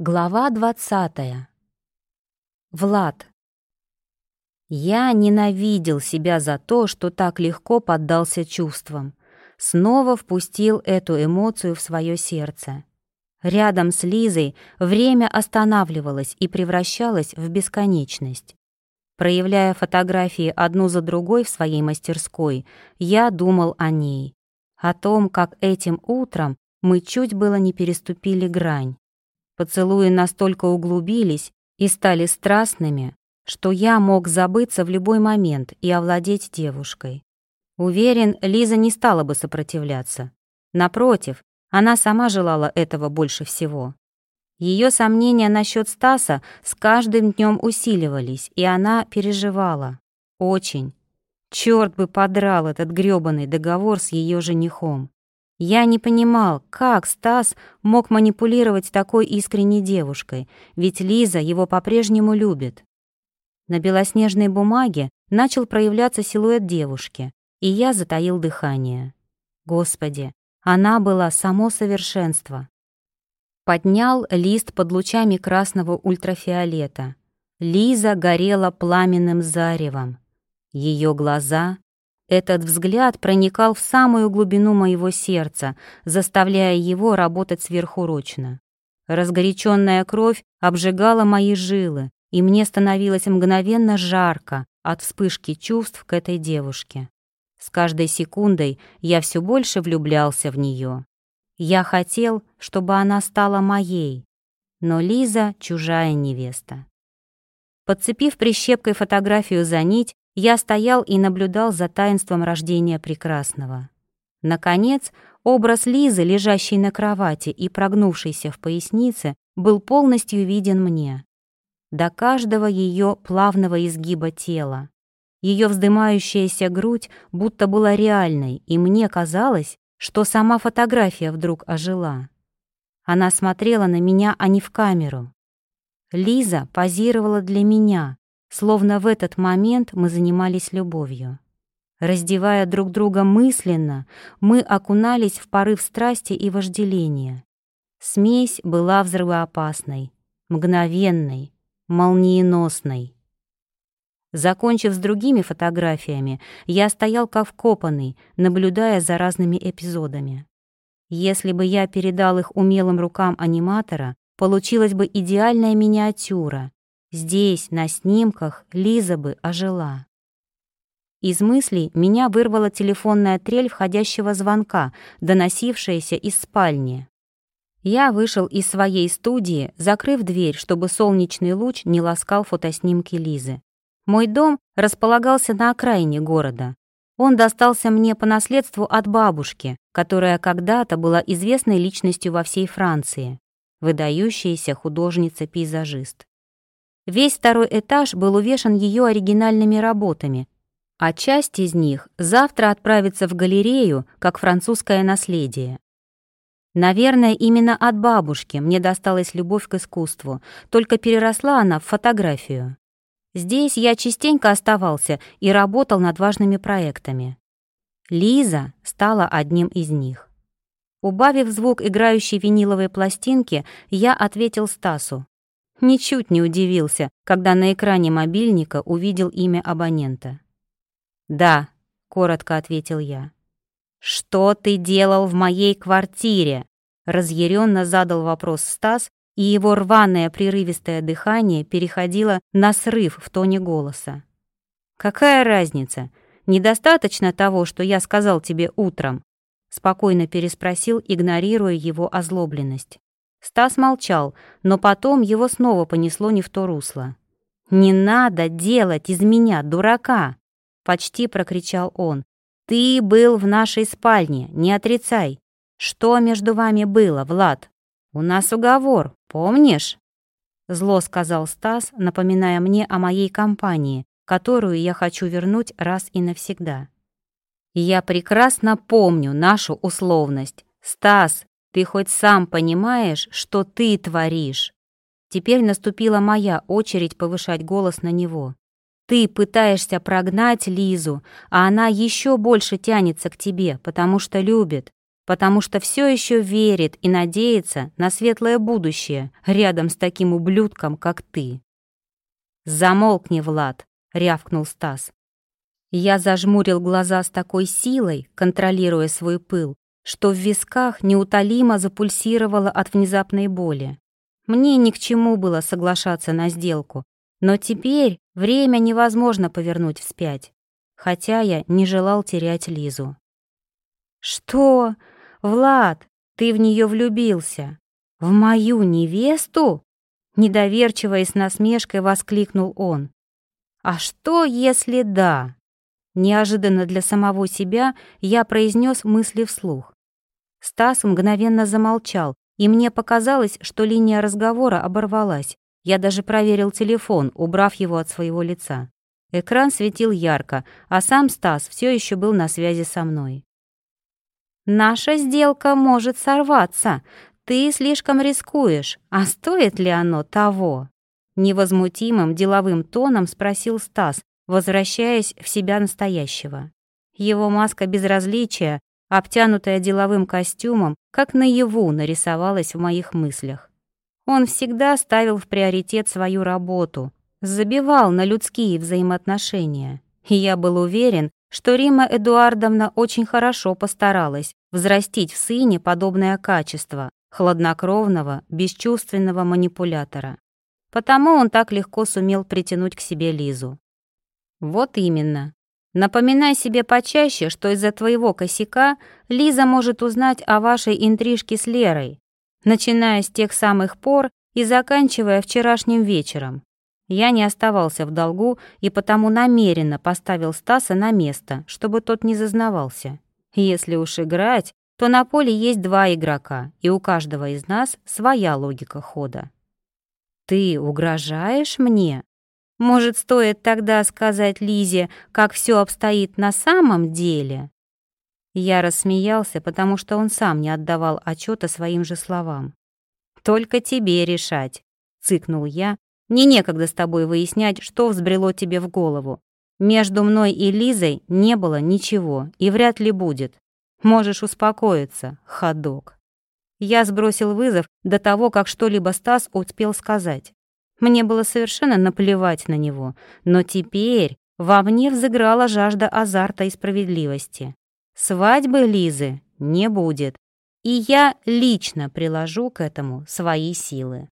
Глава двадцатая. Влад. Я ненавидел себя за то, что так легко поддался чувствам. Снова впустил эту эмоцию в свое сердце. Рядом с Лизой время останавливалось и превращалось в бесконечность. Проявляя фотографии одну за другой в своей мастерской, я думал о ней. О том, как этим утром мы чуть было не переступили грань. Поцелуи настолько углубились и стали страстными, что я мог забыться в любой момент и овладеть девушкой. Уверен, Лиза не стала бы сопротивляться. Напротив, она сама желала этого больше всего. Ее сомнения насчет Стаса с каждым днем усиливались, и она переживала. Очень. Черт бы подрал этот грёбаный договор с ее женихом. Я не понимал, как Стас мог манипулировать такой искренней девушкой, ведь Лиза его по-прежнему любит. На белоснежной бумаге начал проявляться силуэт девушки, и я затаил дыхание. Господи, она была само совершенство. Поднял лист под лучами красного ультрафиолета. Лиза горела пламенным заревом. Ее глаза этот взгляд проникал в самую глубину моего сердца, заставляя его работать сверхурочно. Разгоряченная кровь обжигала мои жилы, и мне становилось мгновенно жарко от вспышки чувств к этой девушке. С каждой секундой я все больше влюблялся в нее. Я хотел, чтобы она стала моей, но Лиза — чужая невеста. Подцепив прищепкой фотографию за нить, я стоял и наблюдал за таинством рождения прекрасного. Наконец, образ Лизы, лежащей на кровати и прогнувшейся в пояснице, был полностью виден мне. До каждого ее плавного изгиба тела. Ее вздымающаяся грудь будто была реальной, и мне казалось, что сама фотография вдруг ожила. Она смотрела на меня, а не в камеру. Лиза позировала для меня, Словно в этот момент мы занимались любовью. Раздевая друг друга мысленно, мы окунались в порыв страсти и вожделения. Смесь была взрывоопасной, мгновенной, молниеносной. Закончив с другими фотографиями, я стоял как вкопанный, наблюдая за разными эпизодами. Если бы я передал их умелым рукам аниматора, получилась бы идеальная миниатюра, Здесь, на снимках, Лиза бы ожила. Из мыслей меня вырвала телефонная трель входящего звонка, доносившаяся из спальни. Я вышел из своей студии, закрыв дверь, чтобы солнечный луч не ласкал фотоснимки Лизы. Мой дом располагался на окраине города. Он достался мне по наследству от бабушки, которая когда-то была известной личностью во всей Франции, выдающаяся художница-пейзажист. Весь второй этаж был увешан ее оригинальными работами, а часть из них завтра отправится в галерею как французское наследие. Наверное, именно от бабушки мне досталась любовь к искусству, только переросла она в фотографию. Здесь я частенько оставался и работал над важными проектами. Лиза стала одним из них. Убавив звук играющей виниловой пластинки, я ответил Стасу. Ничуть не удивился, когда на экране мобильника увидел имя абонента. «Да», — коротко ответил я. «Что ты делал в моей квартире?» Разъяренно задал вопрос Стас, и его рваное прерывистое дыхание переходило на срыв в тоне голоса. «Какая разница? Недостаточно того, что я сказал тебе утром?» Спокойно переспросил, игнорируя его озлобленность. Стас молчал, но потом его снова понесло не в то русло. «Не надо делать из меня дурака!» — почти прокричал он. «Ты был в нашей спальне, не отрицай. Что между вами было, Влад? У нас уговор, помнишь?» Зло сказал Стас, напоминая мне о моей компании, которую я хочу вернуть раз и навсегда. «Я прекрасно помню нашу условность. Стас, ты хоть сам понимаешь, что ты творишь?» Теперь наступила моя очередь повышать голос на него. «Ты пытаешься прогнать Лизу, а она еще больше тянется к тебе, потому что любит. потому что все еще верит и надеется на светлое будущее рядом с таким ублюдком, как ты. «Замолкни, Влад!» — рявкнул Стас. Я зажмурил глаза с такой силой, контролируя свой пыл, что в висках неутолимо запульсировало от внезапной боли. Мне ни к чему было соглашаться на сделку, но теперь время невозможно повернуть вспять, хотя я не желал терять Лизу. «Что? Влад, ты в нее влюбился? В мою невесту?» Недоверчиво и с насмешкой воскликнул он. «А что, если да?» Неожиданно для самого себя я произнес мысли вслух. Стас мгновенно замолчал, и мне показалось, что линия разговора оборвалась. Я даже проверил телефон, убрав его от своего лица. Экран светил ярко, а сам Стас все еще был на связи со мной. «Наша сделка может сорваться. Ты слишком рискуешь. А стоит ли оно того?» Невозмутимым деловым тоном спросил Стас, возвращаясь в себя настоящего. Его маска безразличия, обтянутая деловым костюмом, как наяву нарисовалась в моих мыслях. Он всегда ставил в приоритет свою работу, забивал на людские взаимоотношения. И я был уверен, что Рима Эдуардовна очень хорошо постаралась взрастить в сыне подобное качество хладнокровного, бесчувственного манипулятора. Потому он так легко сумел притянуть к себе Лизу. Вот именно. Напоминай себе почаще, что из-за твоего косяка Лиза может узнать о вашей интрижке с Лерой, начиная с тех самых пор и заканчивая вчерашним вечером. Я не оставался в долгу и потому намеренно поставил Стаса на место, чтобы тот не зазнавался. Если уж играть, то на поле есть два игрока, и у каждого из нас своя логика хода. «Ты угрожаешь мне?» Может, стоит тогда сказать Лизе, как все обстоит на самом деле? Я рассмеялся, потому что он сам не отдавал отчета своим же словам. «Только тебе решать», — цыкнул я. «Мне некогда с тобой выяснять, что взбрело тебе в голову. Между мной и Лизой не было ничего и вряд ли будет. Можешь успокоиться, ходок». Я сбросил вызов до того, как что-либо Стас успел сказать. Мне было совершенно наплевать на него, но теперь во мне взыграла жажда азарта и справедливости. Свадьбы Лизы не будет, и я лично приложу к этому свои силы.